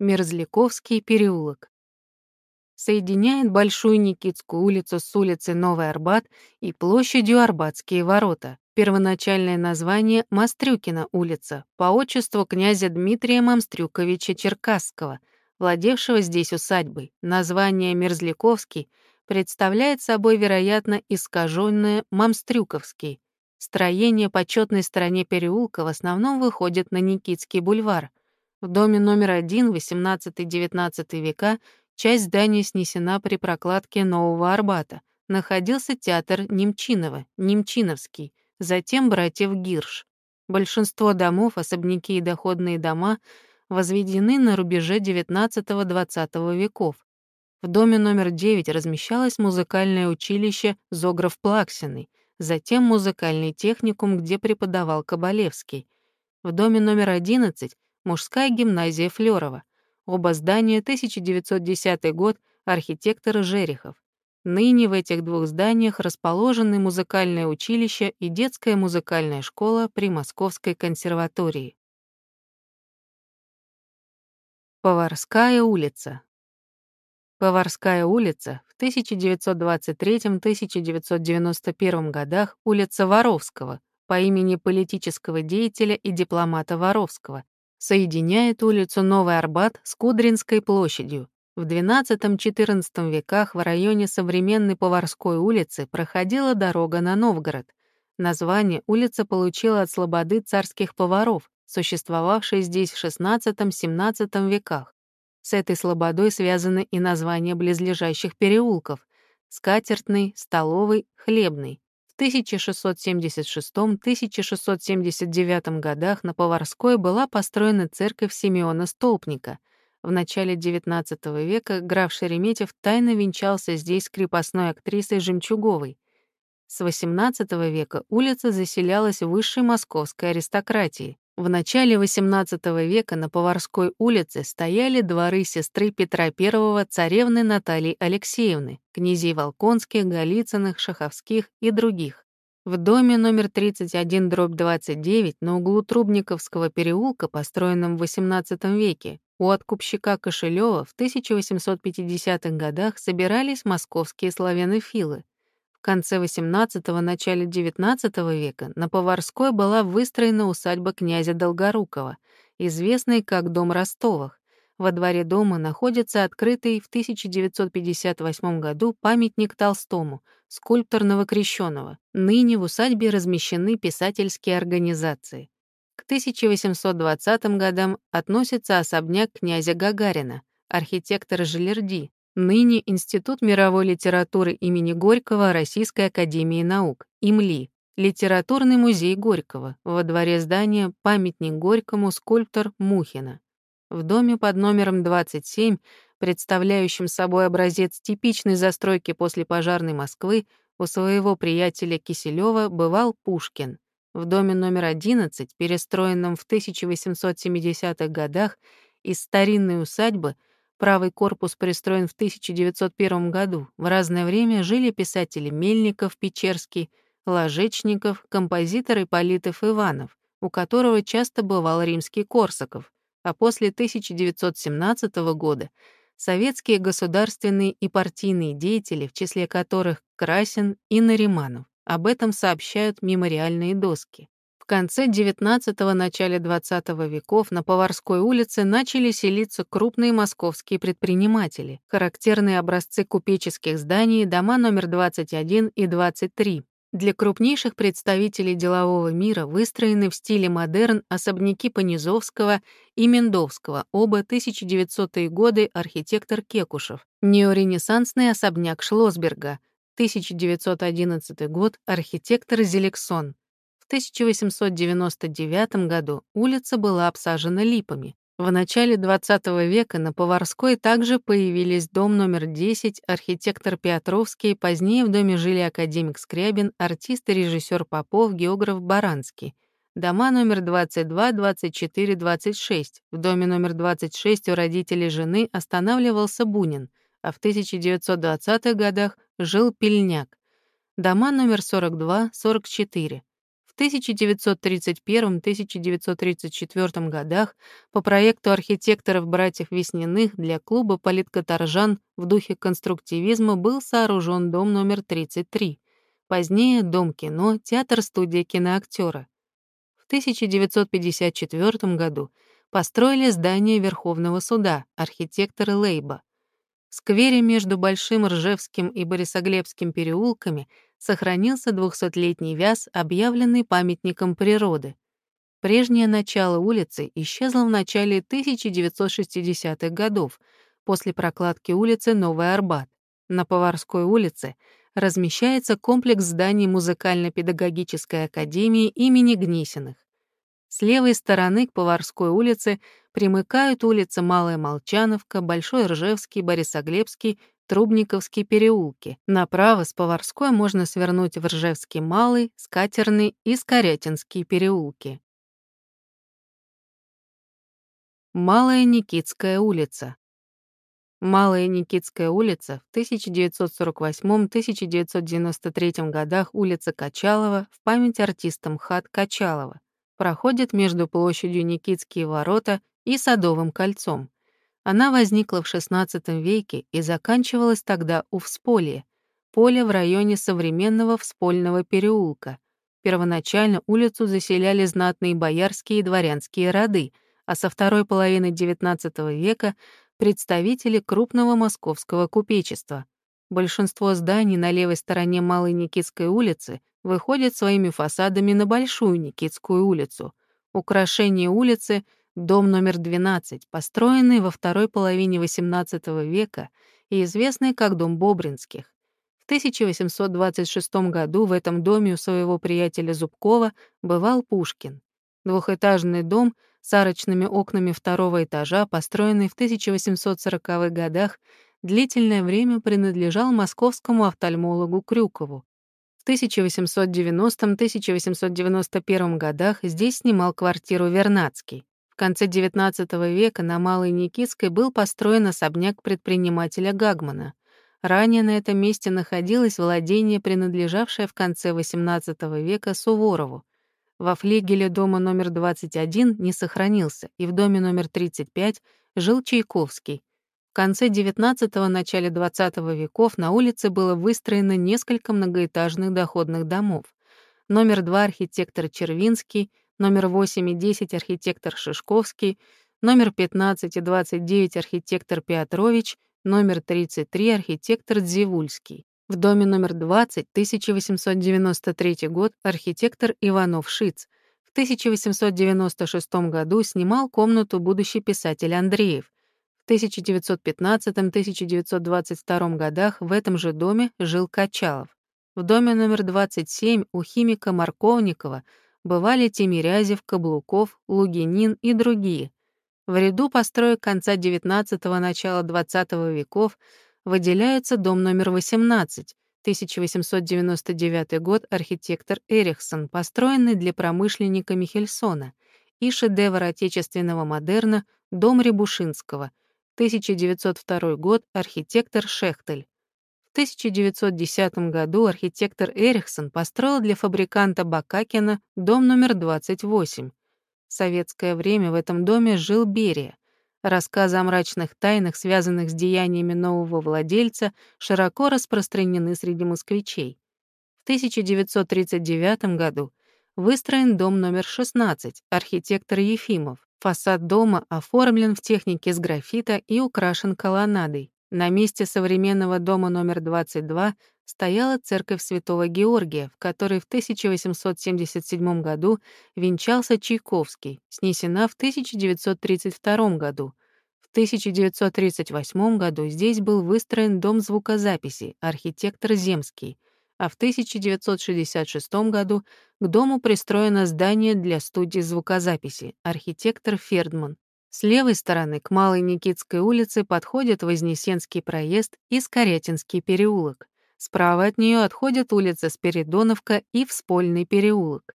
Мерзляковский переулок. Соединяет Большую Никитскую улицу с улицей Новый Арбат и площадью Арбатские ворота. Первоначальное название — Мастрюкина улица, по отчеству князя Дмитрия Мамстрюковича Черкасского, владевшего здесь усадьбой. Название Мерзляковский представляет собой, вероятно, искаженное Мамстрюковский. Строение по четной стороне переулка в основном выходит на Никитский бульвар. В доме номер один, 18-19 века, часть здания снесена при прокладке Нового Арбата. Находился театр Немчинова, Немчиновский, затем братьев Гирш. Большинство домов, особняки и доходные дома возведены на рубеже XIX-XX веков. В доме номер 9 размещалось музыкальное училище Зогров Плаксиный, затем музыкальный техникум, где преподавал Кабалевский. В доме номер 11 мужская гимназия Флёрова. Оба здания 1910 год, архитектор Жерехов. Ныне в этих двух зданиях расположены музыкальное училище и детская музыкальная школа при Московской консерватории. Поварская улица. Поварская улица в 1923-1991 годах улица Воровского по имени политического деятеля и дипломата Воровского, соединяет улицу Новый Арбат с Кудринской площадью. В XII-XIV веках в районе современной Поварской улицы проходила дорога на Новгород. Название улица получила от слободы царских поваров, существовавшей здесь в XVI-XVII веках. С этой слободой связаны и названия близлежащих переулков — Скатертный, Столовый, Хлебный. В 1676-1679 годах на Поварской была построена церковь Симеона Столпника. В начале XIX века граф Шереметьев тайно венчался здесь крепостной актрисой Жемчуговой. С XVIII века улица заселялась высшей московской аристократией. В начале XVIII века на Поварской улице стояли дворы сестры Петра I царевны Натальи Алексеевны, князей Волконских, Голицыных, Шаховских и других. В доме номер 31 дробь 29 на углу Трубниковского переулка, построенном в XVIII веке, у откупщика Кошелёва в 1850-х годах собирались московские славянофилы, в конце XVIII – начале XIX века на Поварской была выстроена усадьба князя Долгорукова, известный как Дом Ростовых. Во дворе дома находится открытый в 1958 году памятник Толстому, скульптор Новокрещенного. Ныне в усадьбе размещены писательские организации. К 1820 годам относится особняк князя Гагарина, архитектор Желерди, ныне Институт мировой литературы имени Горького Российской академии наук, ИМЛИ, Литературный музей Горького, во дворе здания памятник Горькому скульптор Мухина. В доме под номером 27, представляющим собой образец типичной застройки после пожарной Москвы, у своего приятеля Киселева бывал Пушкин. В доме номер 11, перестроенном в 1870-х годах из старинной усадьбы, Правый корпус пристроен в 1901 году. В разное время жили писатели Мельников, Печерский, Ложечников, композитор Ипполитов Иванов, у которого часто бывал римский Корсаков, а после 1917 года советские государственные и партийные деятели, в числе которых Красин и Нариманов. Об этом сообщают мемориальные доски конце XIX – начале XX веков на Поварской улице начали селиться крупные московские предприниматели, характерные образцы купеческих зданий, дома номер 21 и 23. Для крупнейших представителей делового мира выстроены в стиле модерн особняки Понизовского и Мендовского, оба 1900-е годы архитектор Кекушев, неоренессансный особняк Шлосберга, 1911 год архитектор Зелексон, 1899 году улица была обсажена липами. В начале XX века на Поварской также появились дом номер 10, архитектор Петровский, позднее в доме жили академик Скрябин, артист и режиссер Попов, географ Баранский. Дома номер 22, 24, 26. В доме номер 26 у родителей жены останавливался Бунин, а в 1920-х годах жил Пельняк. Дома номер 42, 44. 1931-1934 годах по проекту архитекторов-братьев Весняных для клуба «Политкоторжан» в духе конструктивизма был сооружен дом номер 33. Позднее — Дом кино, театр-студия киноактера. В 1954 году построили здание Верховного суда, архитекторы Лейба. В сквере между Большим Ржевским и Борисоглебским переулками — сохранился двухсотлетний вяз, объявленный памятником природы. Прежнее начало улицы исчезло в начале 1960-х годов после прокладки улицы Новый Арбат. На Поварской улице размещается комплекс зданий Музыкально-педагогической академии имени Гнесиных. С левой стороны к Поварской улице примыкают улицы Малая Молчановка, Большой Ржевский, Борисоглебский, Трубниковский переулки. Направо с Поварской можно свернуть в Ржевский Малый, Скатерный и Скорятинские переулки. Малая Никитская улица. Малая Никитская улица в 1948-1993 годах улица Качалова в память артиста МХАТ Качалова проходит между площадью Никитские ворота и Садовым кольцом. Она возникла в XVI веке и заканчивалась тогда у Всполья, поле в районе современного Вспольного переулка. Первоначально улицу заселяли знатные боярские и дворянские роды, а со второй половины XIX века — представители крупного московского купечества. Большинство зданий на левой стороне Малой Никитской улицы выходят своими фасадами на Большую Никитскую улицу. Украшение улицы — Дом номер 12, построенный во второй половине XVIII века и известный как Дом Бобринских. В 1826 году в этом доме у своего приятеля Зубкова бывал Пушкин. Двухэтажный дом с арочными окнами второго этажа, построенный в 1840-х годах, длительное время принадлежал московскому офтальмологу Крюкову. В 1890-1891 годах здесь снимал квартиру Вернадский конце XIX века на Малой Никитской был построен особняк предпринимателя Гагмана. Ранее на этом месте находилось владение, принадлежавшее в конце XVIII века Суворову. Во флигеле дома номер 21 не сохранился, и в доме номер 35 жил Чайковский. В конце XIX – начале XX веков на улице было выстроено несколько многоэтажных доходных домов. Номер 2 архитектор Червинский — номер 8 и 10 архитектор Шишковский, номер 15 и 29 архитектор Петрович, номер 33 архитектор Дзивульский. В доме номер 20, 1893 год, архитектор Иванов-Шиц. В 1896 году снимал комнату будущий писатель Андреев. В 1915-1922 годах в этом же доме жил Качалов. В доме номер 27 у химика Марковникова бывали Тимирязев, Каблуков, Лугинин и другие. В ряду построек конца XIX – начала XX веков выделяется дом номер 18, 1899 год, архитектор Эрихсон, построенный для промышленника Михельсона, и шедевр отечественного модерна «Дом Рябушинского», 1902 год, архитектор Шехтель. 1910 году архитектор Эриксон построил для фабриканта Бакакина дом номер 28. В советское время в этом доме жил Берия. Рассказы о мрачных тайнах, связанных с деяниями нового владельца, широко распространены среди москвичей. В 1939 году выстроен дом номер 16, архитектор Ефимов. Фасад дома оформлен в технике с графита и украшен колоннадой. На месте современного дома номер 22 стояла церковь Святого Георгия, в которой в 1877 году венчался Чайковский, снесена в 1932 году. В 1938 году здесь был выстроен дом звукозаписи, архитектор Земский, а в 1966 году к дому пристроено здание для студии звукозаписи, архитектор Фердман. С левой стороны к Малой Никитской улице подходит Вознесенский проезд и Скорятинский переулок. Справа от нее отходят улица Спиридоновка и Вспольный переулок.